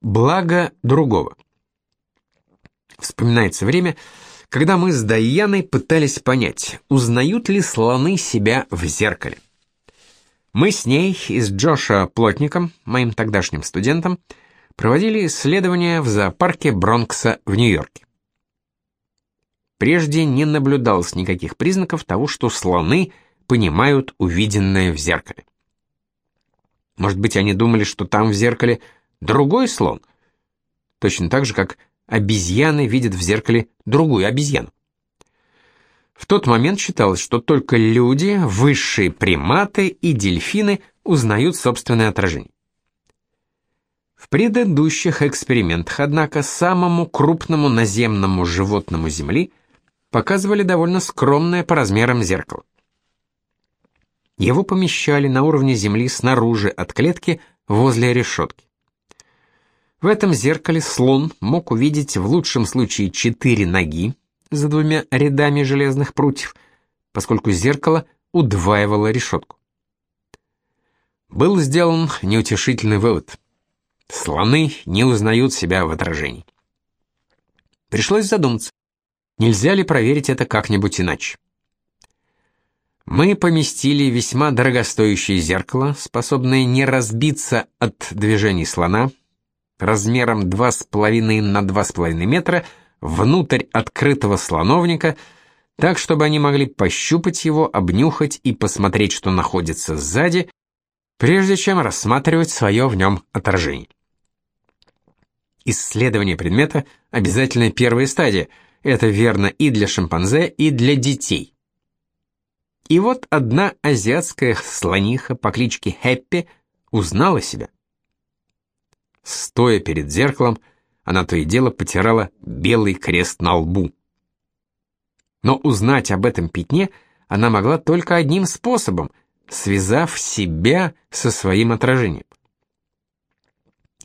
Благо другого. Вспоминается время, когда мы с Дайяной пытались понять, узнают ли слоны себя в зеркале. Мы с ней и с Джоша Плотником, моим тогдашним студентом, проводили исследования в зоопарке Бронкса в Нью-Йорке. Прежде не наблюдалось никаких признаков того, что слоны понимают увиденное в зеркале. Может быть, они думали, что там в зеркале другой слон, точно так же, как обезьяны видят в зеркале другую обезьяну. В тот момент считалось, что только люди, высшие приматы и дельфины узнают собственное отражение. В предыдущих экспериментах, однако, самому крупному наземному животному Земли показывали довольно скромное по размерам зеркало. Его помещали на уровне Земли снаружи от клетки возле решетки. В этом зеркале слон мог увидеть в лучшем случае четыре ноги за двумя рядами железных прутьев, поскольку зеркало удваивало решетку. Был сделан неутешительный вывод. Слоны не узнают себя в отражении. Пришлось задуматься, нельзя ли проверить это как-нибудь иначе. Мы поместили весьма дорогостоящее зеркало, способное не разбиться от движений слона, размером 2,5 на 2,5 метра внутрь открытого слоновника, так, чтобы они могли пощупать его, обнюхать и посмотреть, что находится сзади, прежде чем рассматривать свое в нем отражение. Исследование предмета – обязательная первая стадия. Это верно и для шимпанзе, и для детей. И вот одна азиатская слониха по кличке Хэппи узнала себя. Стоя перед зеркалом, она то и дело потирала белый крест на лбу. Но узнать об этом пятне она могла только одним способом, связав себя со своим отражением.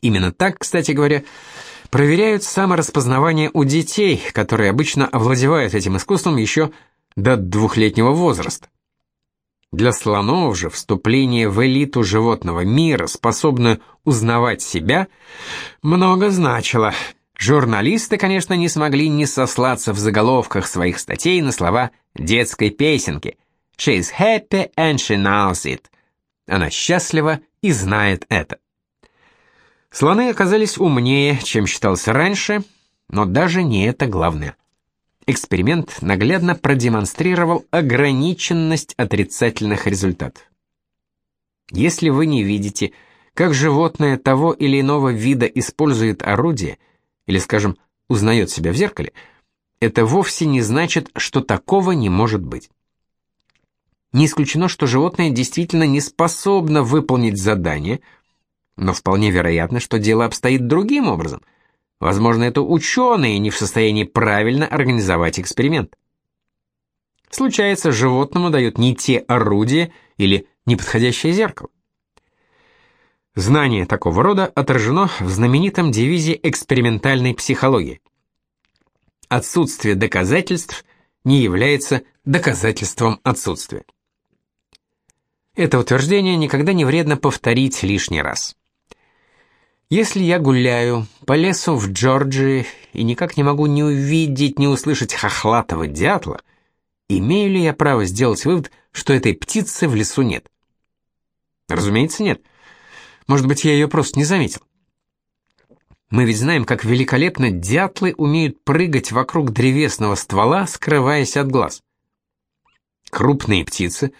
Именно так, кстати говоря, проверяют самораспознавание у детей, которые обычно овладевают этим искусством еще до двухлетнего возраста. Для слонов же вступление в элиту животного мира, способное узнавать себя, много значило. Журналисты, конечно, не смогли не сослаться в заголовках своих статей на слова детской песенки «She's happy and she knows it». Она счастлива и знает это. Слоны оказались умнее, чем считался раньше, но даже не это главное. Эксперимент наглядно продемонстрировал ограниченность отрицательных результатов. Если вы не видите, как животное того или иного вида использует орудие, или, скажем, узнает себя в зеркале, это вовсе не значит, что такого не может быть. Не исключено, что животное действительно не способно выполнить задание, но вполне вероятно, что дело обстоит другим образом – Возможно, это ученые не в состоянии правильно организовать эксперимент. Случается, животному дают не те орудия или неподходящее зеркало. Знание такого рода отражено в знаменитом девизе экспериментальной психологии. Отсутствие доказательств не является доказательством отсутствия. Это утверждение никогда не вредно повторить лишний раз. Если я гуляю по лесу в Джорджии и никак не могу ни увидеть, ни услышать хохлатого дятла, имею ли я право сделать вывод, что этой птицы в лесу нет? Разумеется, нет. Может быть, я ее просто не заметил. Мы ведь знаем, как великолепно дятлы умеют прыгать вокруг древесного ствола, скрываясь от глаз. Крупные птицы,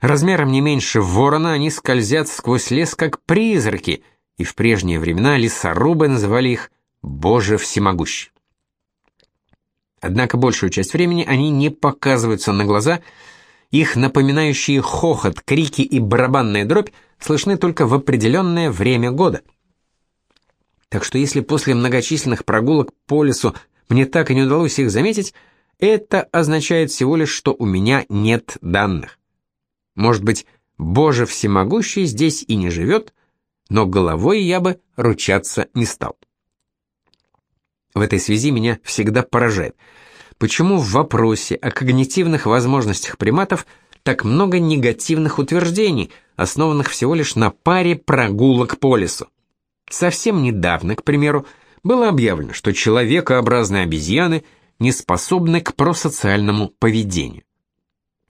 размером не меньше ворона, они скользят сквозь лес, как призраки — и в прежние времена лесорубы называли их «Боже всемогущий». Однако большую часть времени они не показываются на глаза, их напоминающие хохот, крики и барабанная дробь слышны только в определенное время года. Так что если после многочисленных прогулок по лесу мне так и не удалось их заметить, это означает всего лишь, что у меня нет данных. Может быть, Боже всемогущий здесь и не живет, но головой я бы ручаться не стал. В этой связи меня всегда поражает, почему в вопросе о когнитивных возможностях приматов так много негативных утверждений, основанных всего лишь на паре прогулок по лесу. Совсем недавно, к примеру, было объявлено, что человекообразные обезьяны не способны к просоциальному поведению.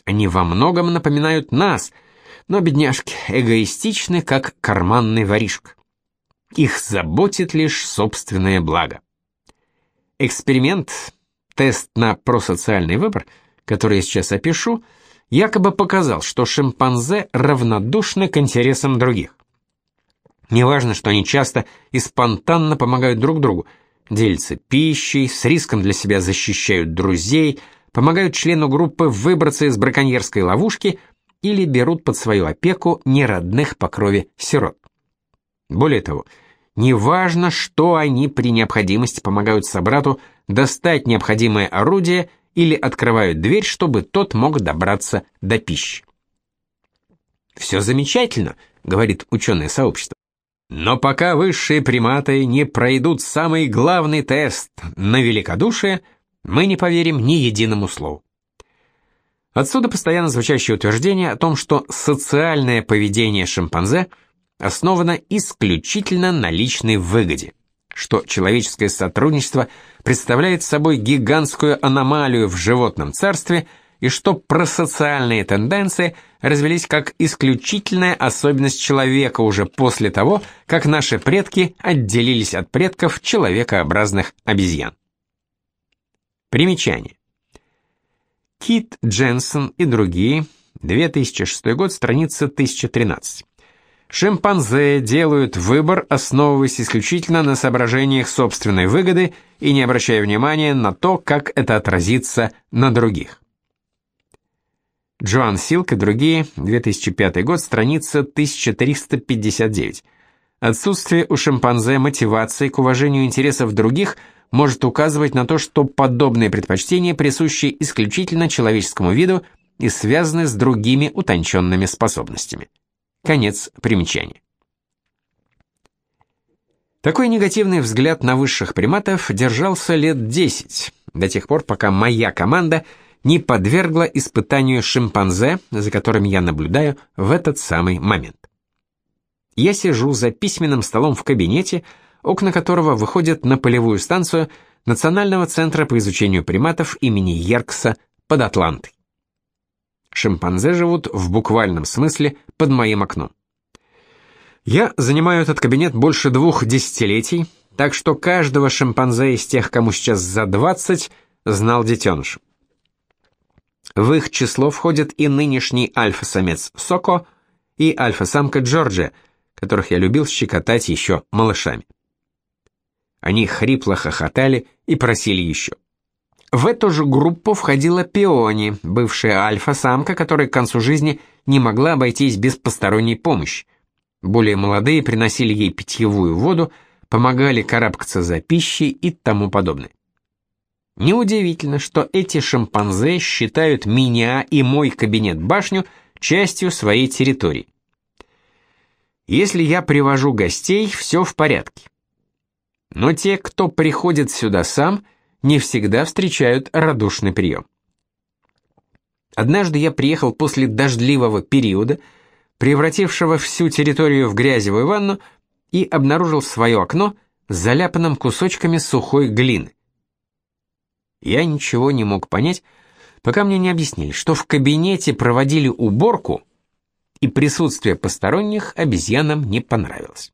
Они во многом напоминают нас, но бедняжки эгоистичны, как карманный воришка. Их заботит лишь собственное благо. Эксперимент, тест на просоциальный выбор, который я сейчас опишу, якобы показал, что шимпанзе равнодушны к интересам других. Неважно, что они часто и спонтанно помогают друг другу, делятся пищей, с риском для себя защищают друзей, помогают члену группы выбраться из браконьерской ловушки или берут под свою опеку неродных по крови сирот. Более того, неважно, что они при необходимости помогают собрату достать необходимое орудие или открывают дверь, чтобы тот мог добраться до пищи. «Все замечательно», — говорит ученое сообщество. Но пока высшие приматы не пройдут самый главный тест на великодушие, мы не поверим ни единому слову. Отсюда постоянно звучащее утверждение о том, что социальное поведение шимпанзе основано исключительно на личной выгоде, что человеческое сотрудничество представляет собой гигантскую аномалию в животном царстве и что просоциальные тенденции развелись как исключительная особенность человека уже после того, как наши предки отделились от предков человекообразных обезьян. Примечание. Кит Дженсен и другие, 2006 год, страница 1013. Шимпанзе делают выбор, основываясь исключительно на соображениях собственной выгоды и не обращая внимания на то, как это отразится на других. Джоан Силк и другие, 2005 год, страница 1359. Отсутствие у шимпанзе мотивации к уважению интересов других может указывать на то, что подобные предпочтения присущи исключительно человеческому виду и связаны с другими утонченными способностями. Конец примечания. Такой негативный взгляд на высших приматов держался лет 10, до тех пор, пока моя команда не подвергла испытанию шимпанзе, за которым я наблюдаю в этот самый момент. Я сижу за письменным столом в кабинете, окна которого выходят на полевую станцию Национального центра по изучению приматов имени Еркса под Атлантой. Шимпанзе живут в буквальном смысле под моим окном. Я занимаю этот кабинет больше двух десятилетий, так что каждого шимпанзе из тех, кому сейчас за 20, знал детенышем. В их число входит и нынешний альфа-самец Соко и альфа-самка Джорджия, которых я любил щекотать еще малышами. Они хрипло хохотали и просили еще. В эту же группу входила Пиони, бывшая альфа-самка, которая к концу жизни не могла обойтись без посторонней помощи. Более молодые приносили ей питьевую воду, помогали карабкаться за пищей и тому подобное. Неудивительно, что эти шимпанзе считают меня и мой кабинет-башню частью своей территории. Если я привожу гостей, все в порядке. Но те, кто приходит сюда сам – не всегда встречают радушный прием. Однажды я приехал после дождливого периода, превратившего всю территорию в грязевую ванну, и обнаружил свое окно заляпанным кусочками сухой глины. Я ничего не мог понять, пока мне не объяснили, что в кабинете проводили уборку, и присутствие посторонних обезьянам не понравилось.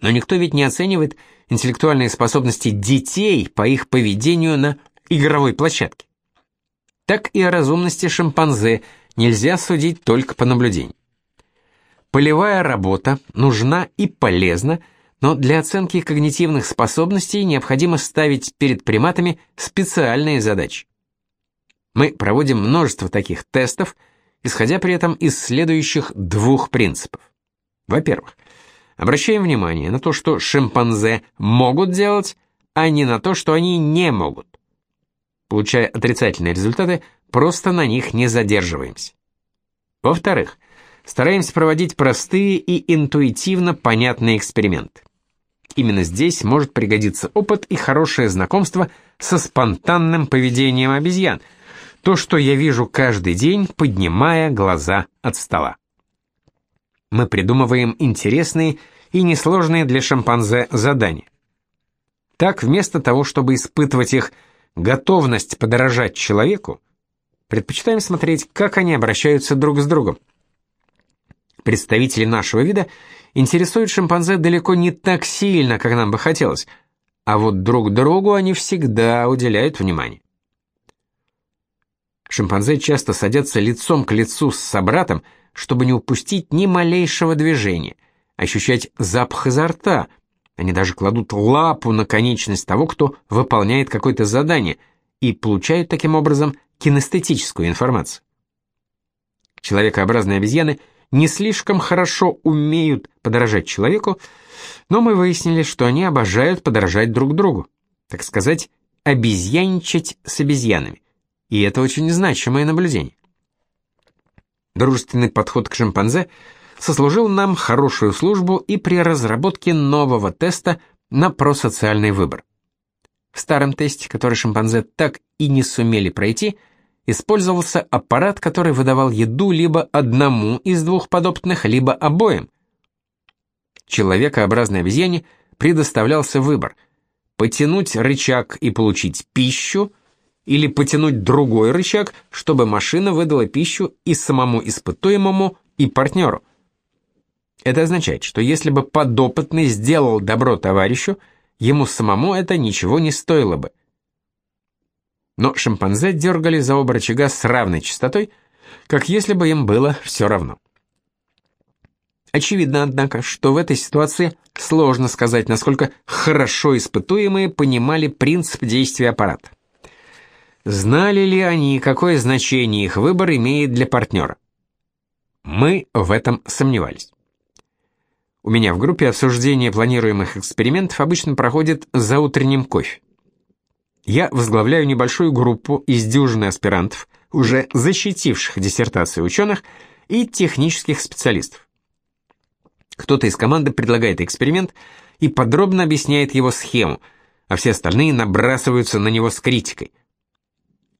Но никто ведь не оценивает интеллектуальные способности детей по их поведению на игровой площадке. Так и о разумности шимпанзе нельзя судить только по наблюдению. Полевая работа нужна и полезна, но для оценки когнитивных способностей необходимо ставить перед приматами специальные задачи. Мы проводим множество таких тестов, исходя при этом из следующих двух принципов. Во-первых, Обращаем внимание на то, что шимпанзе могут делать, а не на то, что они не могут. Получая отрицательные результаты, просто на них не задерживаемся. Во-вторых, стараемся проводить простые и интуитивно понятные эксперименты. Именно здесь может пригодиться опыт и хорошее знакомство со спонтанным поведением обезьян, то, что я вижу каждый день, поднимая глаза от стола. Мы придумываем интересные и несложные для шимпанзе задания. Так, вместо того, чтобы испытывать их готовность подорожать человеку, предпочитаем смотреть, как они обращаются друг с другом. Представители нашего вида интересуют шимпанзе далеко не так сильно, как нам бы хотелось, а вот друг другу они всегда уделяют внимание. Шимпанзе часто садятся лицом к лицу с собратом, чтобы не упустить ни малейшего движения, ощущать запах изо рта. Они даже кладут лапу на конечность того, кто выполняет какое-то задание, и получают таким образом кинестетическую информацию. Человекообразные обезьяны – не слишком хорошо умеют подражать человеку, но мы выяснили, что они обожают подражать друг другу, так сказать, обезьяничать с обезьянами. И это очень значимое наблюдение. Дружественный подход к шимпанзе сослужил нам хорошую службу и при разработке нового теста на просоциальный выбор. В старом тесте, который шимпанзе так и не сумели пройти – использовался аппарат, который выдавал еду либо одному из двух подопытных, либо обоим. Человекообразной обезьяне предоставлялся выбор – потянуть рычаг и получить пищу, или потянуть другой рычаг, чтобы машина выдала пищу и самому испытуемому, и партнеру. Это означает, что если бы подопытный сделал добро товарищу, ему самому это ничего не стоило бы – но шимпанзе дергали за оба рычага с равной частотой, как если бы им было все равно. Очевидно, однако, что в этой ситуации сложно сказать, насколько хорошо испытуемые понимали принцип действия аппарата. Знали ли они, какое значение их выбор имеет для партнера? Мы в этом сомневались. У меня в группе обсуждение планируемых экспериментов обычно проходит за утренним кофе. Я возглавляю небольшую группу из дюжины аспирантов, уже защитивших диссертации ученых и технических специалистов. Кто-то из команды предлагает эксперимент и подробно объясняет его схему, а все остальные набрасываются на него с критикой.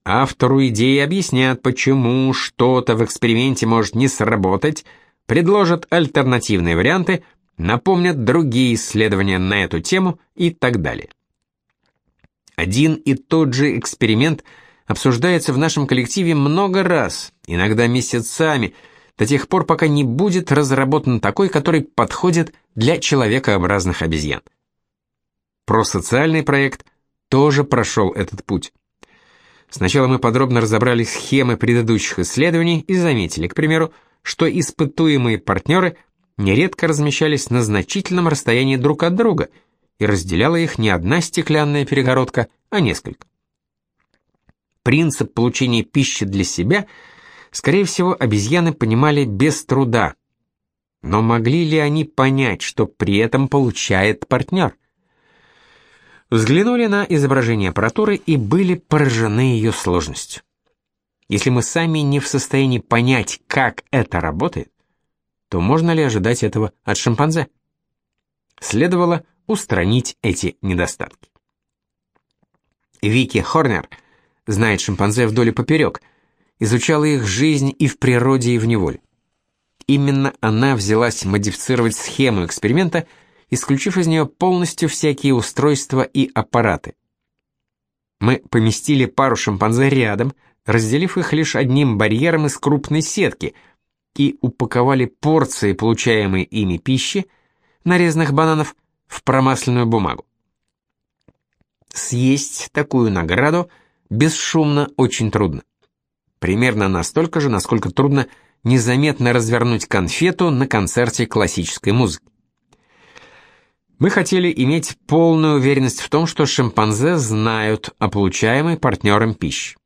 Автору идеи объяснят, почему что-то в эксперименте может не сработать, предложат альтернативные варианты, напомнят другие исследования на эту тему и так далее. Один и тот же эксперимент обсуждается в нашем коллективе много раз, иногда месяцами, до тех пор, пока не будет разработан такой, который подходит для человекообразных обезьян. Просоциальный проект тоже прошел этот путь. Сначала мы подробно разобрали схемы предыдущих исследований и заметили, к примеру, что испытуемые партнеры нередко размещались на значительном расстоянии друг от друга – и разделяла их не одна стеклянная перегородка, а несколько. Принцип получения пищи для себя, скорее всего, обезьяны понимали без труда. Но могли ли они понять, что при этом получает партнер? Взглянули на изображение аппаратуры и были поражены ее сложностью. Если мы сами не в состоянии понять, как это работает, то можно ли ожидать этого от шимпанзе? Следовало устранить эти недостатки. Вики Хорнер знает шимпанзе вдоль и поперек, изучала их жизнь и в природе, и в неволе. Именно она взялась модифицировать схему эксперимента, исключив из нее полностью всякие устройства и аппараты. Мы поместили пару шимпанзе рядом, разделив их лишь одним барьером из крупной сетки, и упаковали порции получаемой ими пищи, нарезанных бананов, в промасленную бумагу. Съесть такую награду бесшумно очень трудно. Примерно настолько же, насколько трудно незаметно развернуть конфету на концерте классической музыки. Мы хотели иметь полную уверенность в том, что шимпанзе знают о получаемой партнером пищи.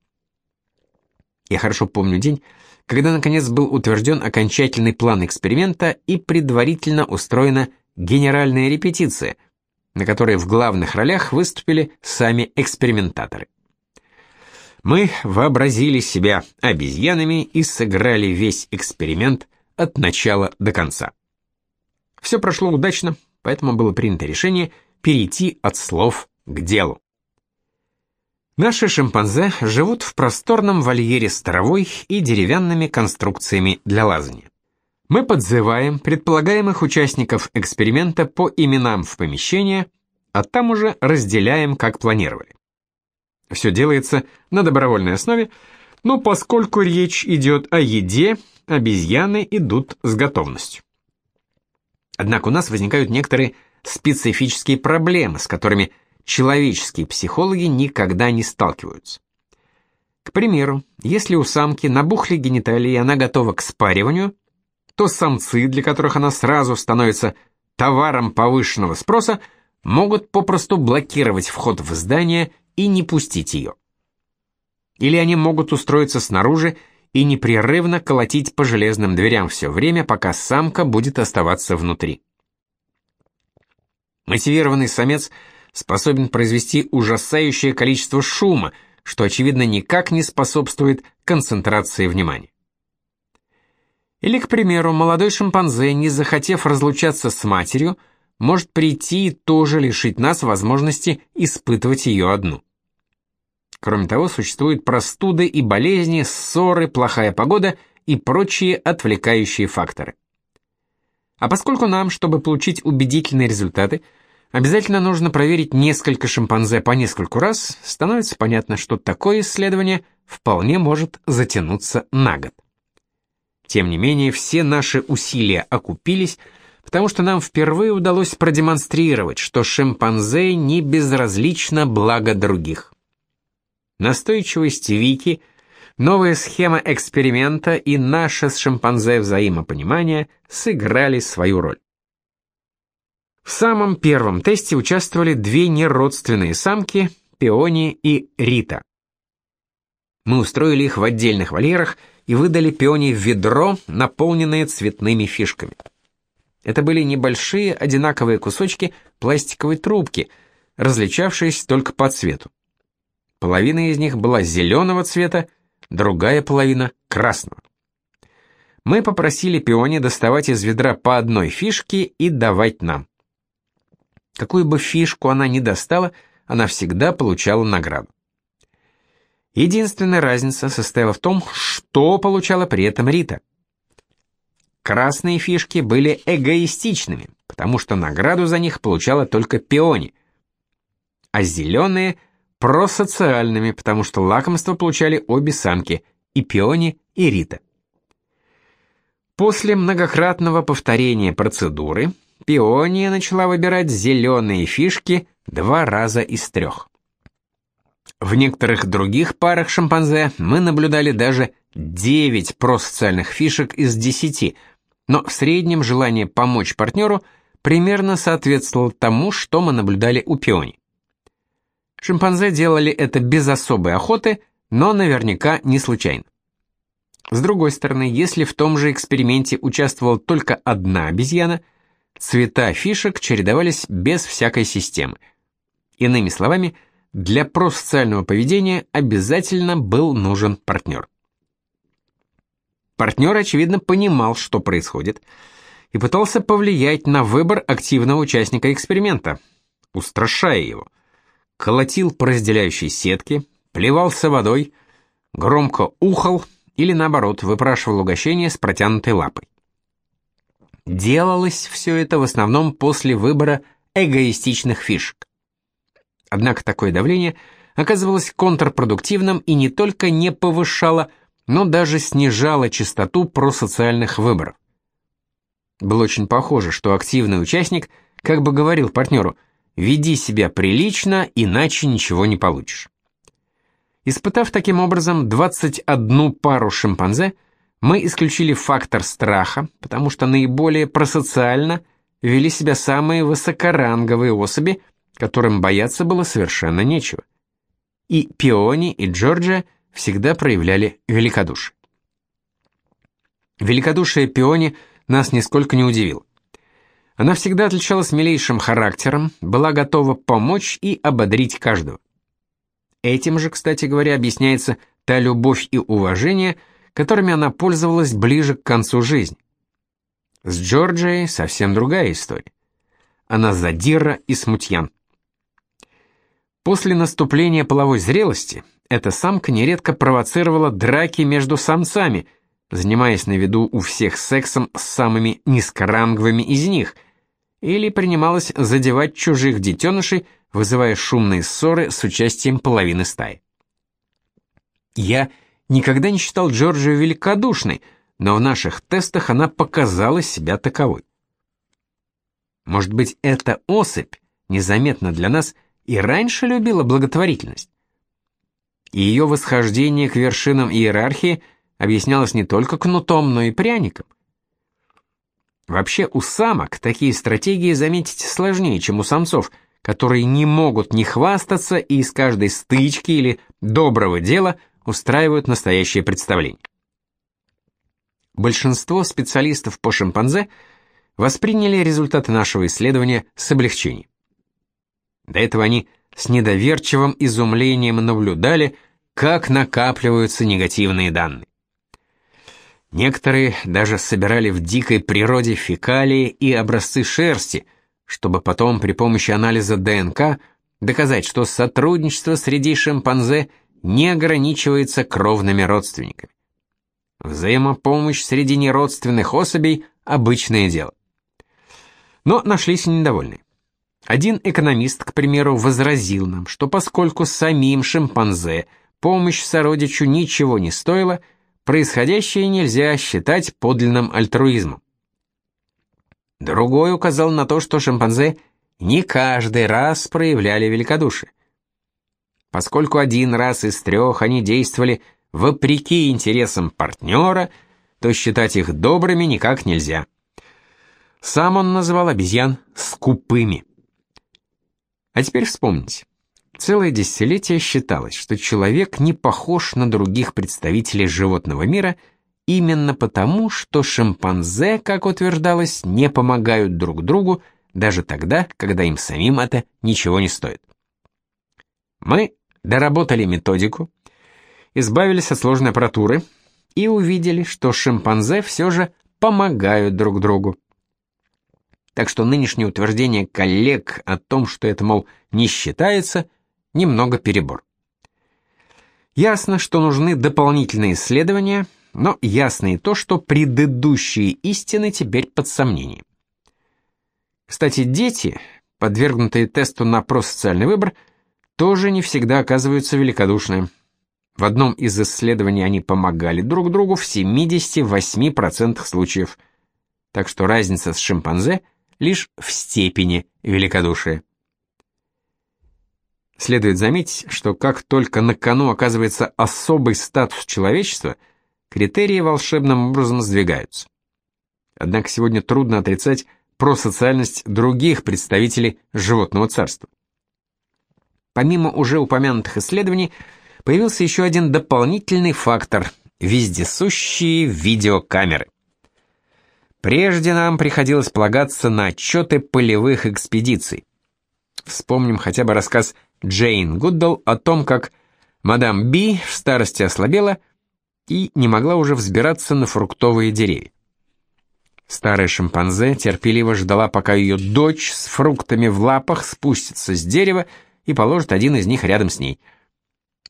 Я хорошо помню день, когда наконец был утвержден окончательный план эксперимента и предварительно устроена генеральная репетиция, на которой в главных ролях выступили сами экспериментаторы. Мы вообразили себя обезьянами и сыграли весь эксперимент от начала до конца. Все прошло удачно, поэтому было принято решение перейти от слов к делу. Наши шимпанзе живут в просторном вольере с травой и деревянными конструкциями для лазания. Мы подзываем предполагаемых участников эксперимента по именам в помещение, а там уже разделяем, как планировали. Все делается на добровольной основе, но поскольку речь идет о еде, обезьяны идут с готовностью. Однако у нас возникают некоторые специфические проблемы, с которыми человеческие психологи никогда не сталкиваются. К примеру, если у самки набухли гениталии и она готова к спариванию, то самцы, для которых она сразу становится товаром повышенного спроса, могут попросту блокировать вход в здание и не пустить ее. Или они могут устроиться снаружи и непрерывно колотить по железным дверям все время, пока самка будет оставаться внутри. Мотивированный самец способен произвести ужасающее количество шума, что, очевидно, никак не способствует концентрации внимания. Или, к примеру, молодой шимпанзе, не захотев разлучаться с матерью, может прийти и тоже лишить нас возможности испытывать ее одну. Кроме того, существуют простуды и болезни, ссоры, плохая погода и прочие отвлекающие факторы. А поскольку нам, чтобы получить убедительные результаты, обязательно нужно проверить несколько шимпанзе по нескольку раз, становится понятно, что такое исследование вполне может затянуться на год. Тем не менее, все наши усилия окупились, потому что нам впервые удалось продемонстрировать, что шимпанзе не безразлично благо других. Настойчивость Вики, новая схема эксперимента и наше с шимпанзе взаимопонимание сыграли свою роль. В самом первом тесте участвовали две неродственные самки, Пиони и Рита. Мы устроили их в отдельных вольерах и выдали пионе в ведро, наполненное цветными фишками. Это были небольшие одинаковые кусочки пластиковой трубки, различавшиеся только по цвету. Половина из них была зеленого цвета, другая половина — красного. Мы попросили пионе доставать из ведра по одной фишке и давать нам. Какую бы фишку она ни достала, она всегда получала награду. Единственная разница состояла в том, что получала при этом Рита. Красные фишки были эгоистичными, потому что награду за них получала только Пиони, а зеленые – просоциальными, потому что лакомство получали обе самки – и Пиони, и Рита. После многократного повторения процедуры Пиония начала выбирать зеленые фишки два раза из трех. В некоторых других парах шимпанзе мы наблюдали даже 9 просоциальных фишек из 10, но в среднем желание помочь партнеру примерно соответствовало тому, что мы наблюдали у пиони. Шимпанзе делали это без особой охоты, но наверняка не случайно. С другой стороны, если в том же эксперименте участвовала только одна обезьяна, цвета фишек чередовались без всякой системы. Иными словами, для просоциального поведения обязательно был нужен партнер. Партнер, очевидно, понимал, что происходит, и пытался повлиять на выбор активного участника эксперимента, устрашая его. Колотил по разделяющей сетке, плевался водой, громко ухал или, наоборот, выпрашивал угощение с протянутой лапой. Делалось все это в основном после выбора эгоистичных фишек. Однако такое давление оказывалось контрпродуктивным и не только не повышало, но даже снижало частоту просоциальных выборов. Было очень похоже, что активный участник как бы говорил партнеру «веди себя прилично, иначе ничего не получишь». Испытав таким образом 21 пару шимпанзе, мы исключили фактор страха, потому что наиболее просоциально вели себя самые высокоранговые особи – которым бояться было совершенно нечего. И Пиони, и Джорджия всегда проявляли великодушие. Великодушие Пиони нас нисколько не удивило. Она всегда отличалась милейшим характером, была готова помочь и ободрить каждого. Этим же, кстати говоря, объясняется та любовь и уважение, которыми она пользовалась ближе к концу жизни. С Джорджией совсем другая история. Она задира и смутьян. После наступления половой зрелости эта самка нередко провоцировала драки между самцами, занимаясь на виду у всех сексом с самыми низкоранговыми из них, или принималась задевать чужих детенышей, вызывая шумные ссоры с участием половины стаи. Я никогда не считал Джорджию великодушной, но в наших тестах она показала себя таковой. Может быть, эта особь, незаметно для нас, и раньше любила благотворительность? И ее восхождение к вершинам иерархии объяснялось не только кнутом, но и пряником. Вообще у самок такие стратегии заметить сложнее, чем у самцов, которые не могут не хвастаться и из каждой стычки или доброго дела устраивают настоящее представление. Большинство специалистов по шимпанзе восприняли результаты нашего исследования с облегчением. До этого они с недоверчивым изумлением наблюдали, как накапливаются негативные данные. Некоторые даже собирали в дикой природе фекалии и образцы шерсти, чтобы потом при помощи анализа ДНК доказать, что сотрудничество среди шимпанзе не ограничивается кровными родственниками. Взаимопомощь среди неродственных особей – обычное дело. Но нашлись недовольные. Один экономист, к примеру, возразил нам, что поскольку самим шимпанзе помощь сородичу ничего не стоила, происходящее нельзя считать подлинным альтруизмом. Другой указал на то, что шимпанзе не каждый раз проявляли великодушие. Поскольку один раз из трех они действовали вопреки интересам партнера, то считать их добрыми никак нельзя. Сам он называл обезьян скупыми. А теперь вспомните. Целое десятилетие считалось, что человек не похож на других представителей животного мира именно потому, что шимпанзе, как утверждалось, не помогают друг другу даже тогда, когда им самим это ничего не стоит. Мы доработали методику, избавились от сложной аппаратуры и увидели, что шимпанзе все же помогают друг другу. Так что нынешнее утверждение коллег о том, что это, мол, не считается, немного перебор. Ясно, что нужны дополнительные исследования, но ясно и то, что предыдущие истины теперь под сомнением. Кстати, дети, подвергнутые тесту на просоциальный выбор, тоже не всегда оказываются великодушны. В одном из исследований они помогали друг другу в 78% случаев. Так что разница с шимпанзе лишь в степени великодушия. Следует заметить, что как только на кону оказывается особый статус человечества, критерии волшебным образом сдвигаются. Однако сегодня трудно отрицать просоциальность других представителей животного царства. Помимо уже упомянутых исследований, появился еще один дополнительный фактор – вездесущие видеокамеры. Прежде нам приходилось полагаться на отчеты полевых экспедиций. Вспомним хотя бы рассказ Джейн Гуддал о том, как мадам Би в старости ослабела и не могла уже взбираться на фруктовые деревья. Старая шимпанзе терпеливо ждала, пока ее дочь с фруктами в лапах спустится с дерева и положит один из них рядом с ней.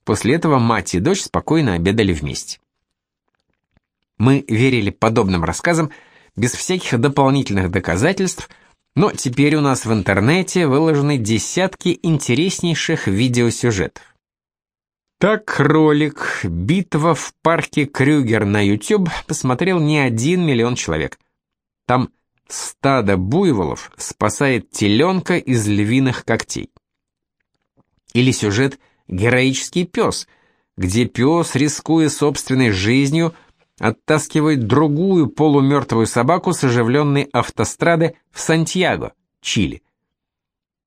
После этого мать и дочь спокойно обедали вместе. Мы верили подобным рассказам без всяких дополнительных доказательств, но теперь у нас в интернете выложены десятки интереснейших видеосюжетов. Так ролик «Битва в парке Крюгер» на YouTube посмотрел не один миллион человек. Там стадо буйволов спасает теленка из львиных когтей. Или сюжет «Героический пес», где пес, рискуя собственной жизнью, оттаскивает другую полумертвую собаку с оживленной автострады в Сантьяго, Чили.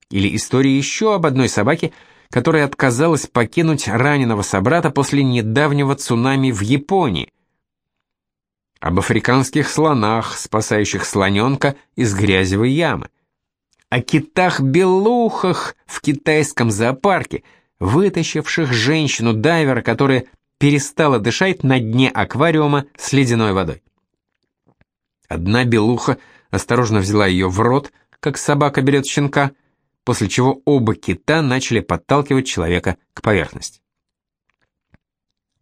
Или история еще об одной собаке, которая отказалась покинуть раненого собрата после недавнего цунами в Японии. Об африканских слонах, спасающих слоненка из грязевой ямы о китах-белухах в китайском зоопарке, вытащивших женщину-дайвера, которая перестала дышать на дне аквариума с ледяной водой. Одна белуха осторожно взяла ее в рот, как собака берет щенка, после чего оба кита начали подталкивать человека к поверхности.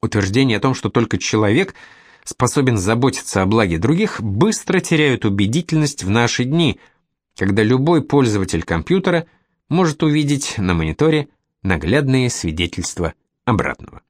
Утверждение о том, что только человек способен заботиться о благе других, быстро теряют убедительность в наши дни, когда любой пользователь компьютера может увидеть на мониторе наглядные свидетельства обратного.